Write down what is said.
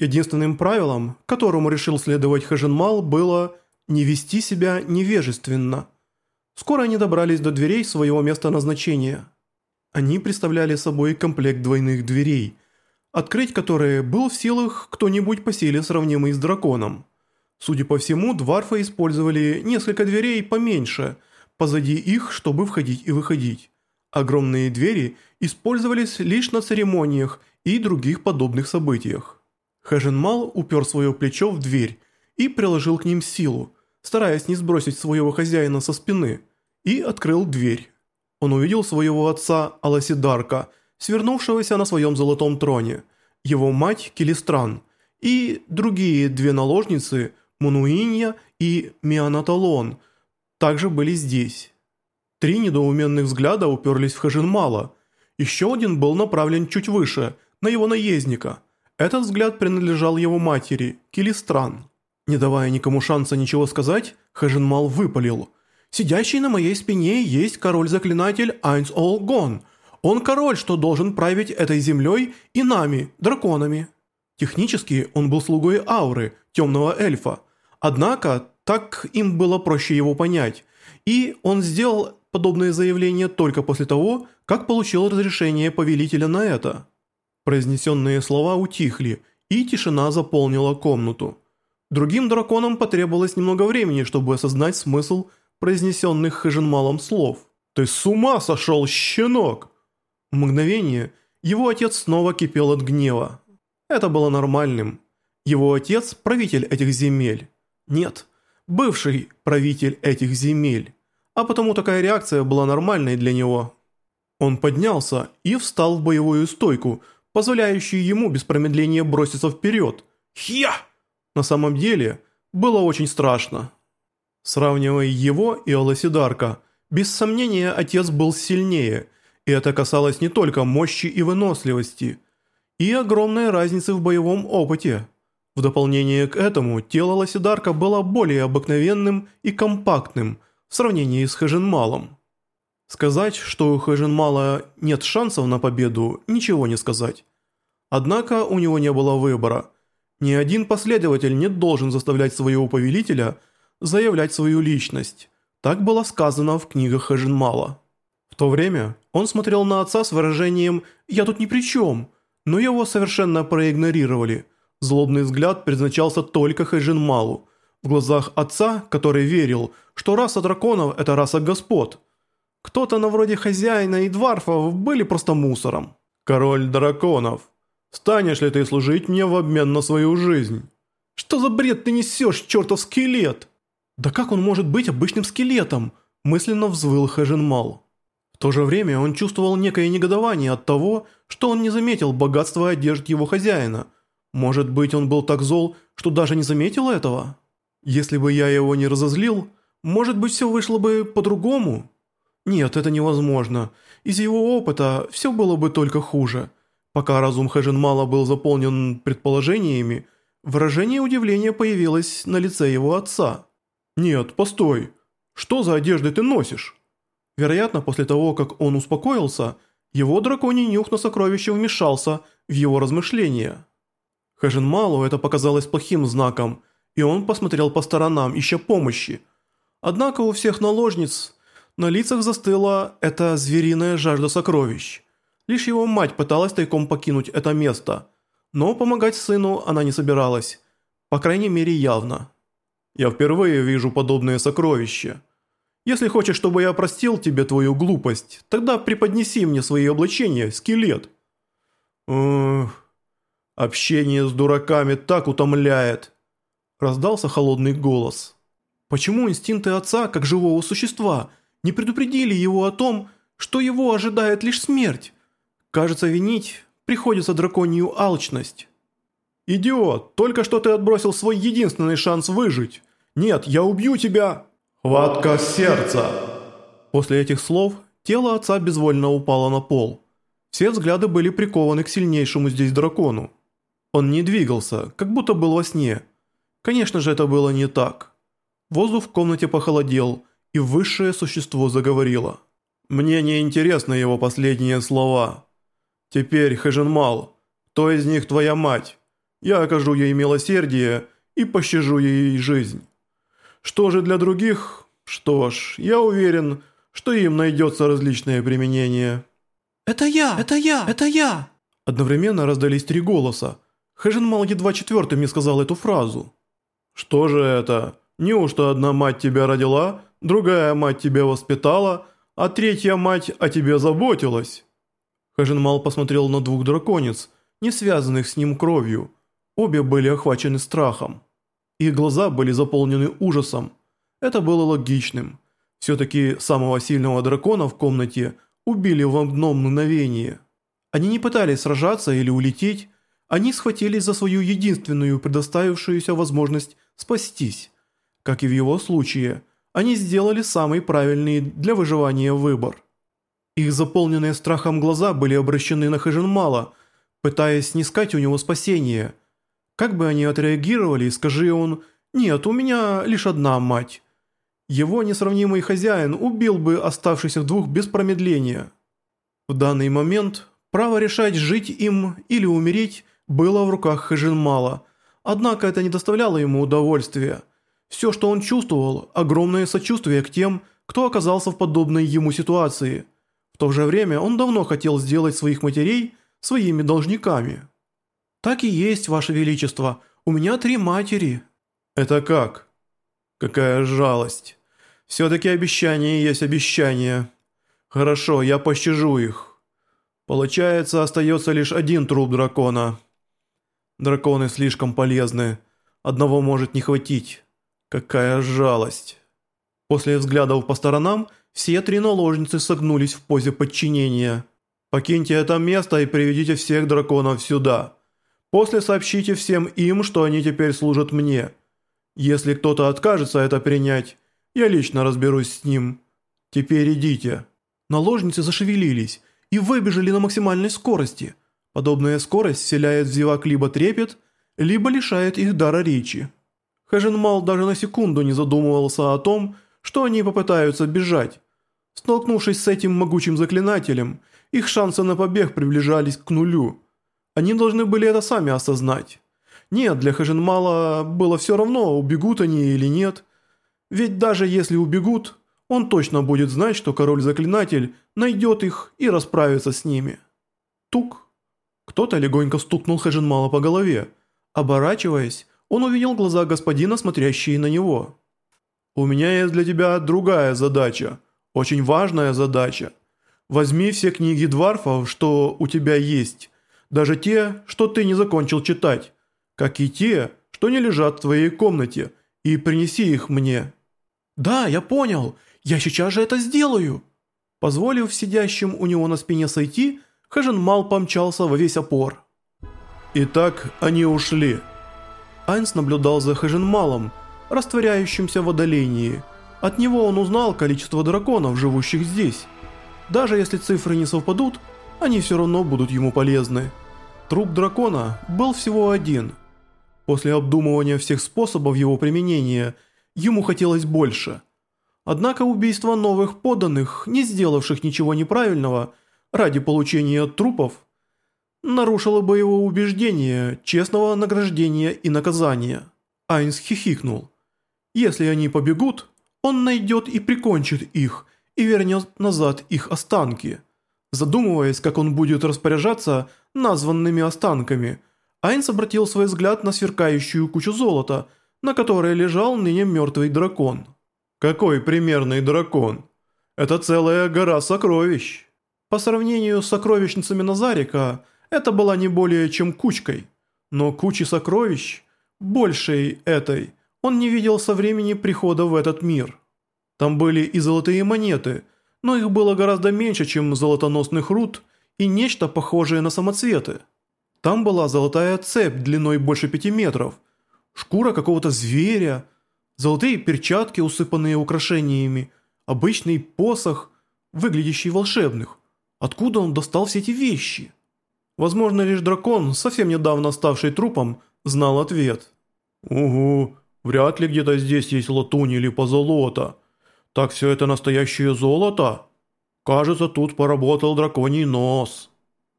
Единственным правилом, которому решил следовать Хажинмал, было не вести себя невежественно. Скоро они добрались до дверей своего места назначения. Они представляли собой комплект двойных дверей, открыть которые был в силах кто-нибудь по силе, сравнимый с драконом. Судя по всему, дварфы использовали несколько дверей поменьше, позади их, чтобы входить и выходить. Огромные двери использовались лишь на церемониях и других подобных событиях. Хэженмал упер свое плечо в дверь и приложил к ним силу, стараясь не сбросить своего хозяина со спины, и открыл дверь. Он увидел своего отца Аласидарка, свернувшегося на своем золотом троне, его мать Келистран и другие две наложницы Мунуинья и Мианаталон также были здесь. Три недоуменных взгляда уперлись в Хажинмала. Еще один был направлен чуть выше, на его наездника. Этот взгляд принадлежал его матери, Килистран. Не давая никому шанса ничего сказать, Хажинмал выпалил. «Сидящий на моей спине есть король-заклинатель Айнс Ол Гон. Он король, что должен править этой землей и нами, драконами». Технически он был слугой ауры, темного эльфа. Однако, так им было проще его понять. И он сделал подобное заявление только после того, как получил разрешение повелителя на это. Произнесенные слова утихли, и тишина заполнила комнату. Другим драконам потребовалось немного времени, чтобы осознать смысл произнесенных Хэженмалом слов. «Ты с ума сошел, щенок!» В мгновение его отец снова кипел от гнева. Это было нормальным. Его отец – правитель этих земель. Нет, бывший правитель этих земель а потому такая реакция была нормальной для него. Он поднялся и встал в боевую стойку, позволяющую ему без промедления броситься вперед. Хья! На самом деле, было очень страшно. Сравнивая его и Аласидарка, без сомнения отец был сильнее, и это касалось не только мощи и выносливости, и огромной разницы в боевом опыте. В дополнение к этому, тело Лосидарка было более обыкновенным и компактным – в сравнении с Хэжинмалом. Сказать, что у Хэжинмала нет шансов на победу, ничего не сказать. Однако у него не было выбора. Ни один последователь не должен заставлять своего повелителя заявлять свою личность. Так было сказано в книгах Хэжинмала. В то время он смотрел на отца с выражением «я тут ни при чем», но его совершенно проигнорировали. Злобный взгляд предназначался только Хэжинмалу – в глазах отца, который верил, что раса драконов – это раса господ. Кто-то на вроде хозяина и дварфов были просто мусором. «Король драконов, станешь ли ты служить мне в обмен на свою жизнь?» «Что за бред ты несешь, чертов скелет?» «Да как он может быть обычным скелетом?» – мысленно взвыл Хэжинмал. В то же время он чувствовал некое негодование от того, что он не заметил богатства одежд его хозяина. Может быть, он был так зол, что даже не заметил этого? Если бы я его не разозлил, может быть все вышло бы по-другому? Нет, это невозможно. Из его опыта все было бы только хуже. Пока разум Хэжинмала был заполнен предположениями, выражение удивления появилось на лице его отца. «Нет, постой. Что за одежды ты носишь?» Вероятно, после того, как он успокоился, его драконий нюх на сокровище вмешался в его размышления. Хэжинмалу это показалось плохим знаком – и он посмотрел по сторонам, ища помощи. Однако у всех наложниц на лицах застыла эта звериная жажда сокровищ. Лишь его мать пыталась тайком покинуть это место, но помогать сыну она не собиралась, по крайней мере явно. «Я впервые вижу подобные сокровища. Если хочешь, чтобы я простил тебе твою глупость, тогда преподнеси мне свои облачения, скелет». «Ох, общение с дураками так утомляет». Раздался холодный голос. Почему инстинкты отца, как живого существа, не предупредили его о том, что его ожидает лишь смерть? Кажется, винить приходится драконью алчность. «Идиот, только что ты отбросил свой единственный шанс выжить. Нет, я убью тебя!» «Хватка сердца!» После этих слов тело отца безвольно упало на пол. Все взгляды были прикованы к сильнейшему здесь дракону. Он не двигался, как будто был во сне – Конечно же, это было не так. Воздух в комнате похолодел, и высшее существо заговорило. «Мне не интересны его последние слова. Теперь, Хэженмал, кто из них твоя мать? я окажу ей милосердие и пощажу ей жизнь. Что же для других? Что ж, я уверен, что им найдется различное применение». «Это я! Это я! Это я!» Одновременно раздались три голоса. Хэжинмал едва четвертым не сказал эту фразу. «Что же это? Неужто одна мать тебя родила, другая мать тебя воспитала, а третья мать о тебе заботилась?» Хэжинмал посмотрел на двух драконец, не связанных с ним кровью. Обе были охвачены страхом. Их глаза были заполнены ужасом. Это было логичным. Все-таки самого сильного дракона в комнате убили в одном мгновении. Они не пытались сражаться или улететь, они схватились за свою единственную предоставившуюся возможность спастись. Как и в его случае, они сделали самый правильный для выживания выбор. Их заполненные страхом глаза были обращены на Хэжинмала, пытаясь снискать у него спасение. Как бы они отреагировали, скажи он «Нет, у меня лишь одна мать». Его несравнимый хозяин убил бы оставшихся двух без промедления. В данный момент право решать, жить им или умереть, было в руках Хэжинмала, однако это не доставляло ему удовольствия. Все, что он чувствовал, огромное сочувствие к тем, кто оказался в подобной ему ситуации. То же время он давно хотел сделать своих матерей своими должниками. «Так и есть, Ваше Величество, у меня три матери». «Это как?» «Какая жалость». Все-таки обещание есть обещание. Хорошо, я пощажу их. Получается, остается лишь один труп дракона. Драконы слишком полезны. Одного может не хватить. Какая жалость. После взглядов по сторонам, все три наложницы согнулись в позе подчинения. Покиньте это место и приведите всех драконов сюда. После сообщите всем им, что они теперь служат мне. Если кто-то откажется это принять, я лично разберусь с ним. Теперь идите». Наложницы зашевелились и выбежали на максимальной скорости. Подобная скорость вселяет в зевак либо трепет, либо лишает их дара речи. Хэженмал даже на секунду не задумывался о том, что они попытаются бежать. Столкнувшись с этим могучим заклинателем, их шансы на побег приближались к нулю. Они должны были это сами осознать. Нет, для Хэженмала было все равно, убегут они или нет – ведь даже если убегут, он точно будет знать, что король-заклинатель найдет их и расправится с ними. Тук. Кто-то легонько стукнул Хэжинмала по голове. Оборачиваясь, он увидел глаза господина, смотрящие на него. «У меня есть для тебя другая задача. Очень важная задача. Возьми все книги дварфов, что у тебя есть. Даже те, что ты не закончил читать. Как и те, что не лежат в твоей комнате. И принеси их мне». «Да, я понял. Я сейчас же это сделаю». Позволив сидящим у него на спине сойти, Мал помчался во весь опор. Итак, они ушли. Айнс наблюдал за Малом, растворяющимся в отдалении. От него он узнал количество драконов, живущих здесь. Даже если цифры не совпадут, они все равно будут ему полезны. Труп дракона был всего один. После обдумывания всех способов его применения – ему хотелось больше. Однако убийство новых подданных, не сделавших ничего неправильного, ради получения трупов, нарушило бы его убеждение честного награждения и наказания. Айнс хихикнул. Если они побегут, он найдет и прикончит их, и вернет назад их останки. Задумываясь, как он будет распоряжаться названными останками, Айнс обратил свой взгляд на сверкающую кучу золота – на которой лежал ныне мертвый дракон. Какой примерный дракон? Это целая гора сокровищ. По сравнению с сокровищницами Назарика, это была не более чем кучкой. Но кучи сокровищ, большей этой, он не видел со времени прихода в этот мир. Там были и золотые монеты, но их было гораздо меньше, чем золотоносных руд и нечто похожее на самоцветы. Там была золотая цепь длиной больше пяти метров – шкура какого-то зверя, золотые перчатки, усыпанные украшениями, обычный посох, выглядящий волшебных. Откуда он достал все эти вещи? Возможно, лишь дракон, совсем недавно ставший трупом, знал ответ. «Угу, вряд ли где-то здесь есть латунь или позолота. Так все это настоящее золото? Кажется, тут поработал драконий нос».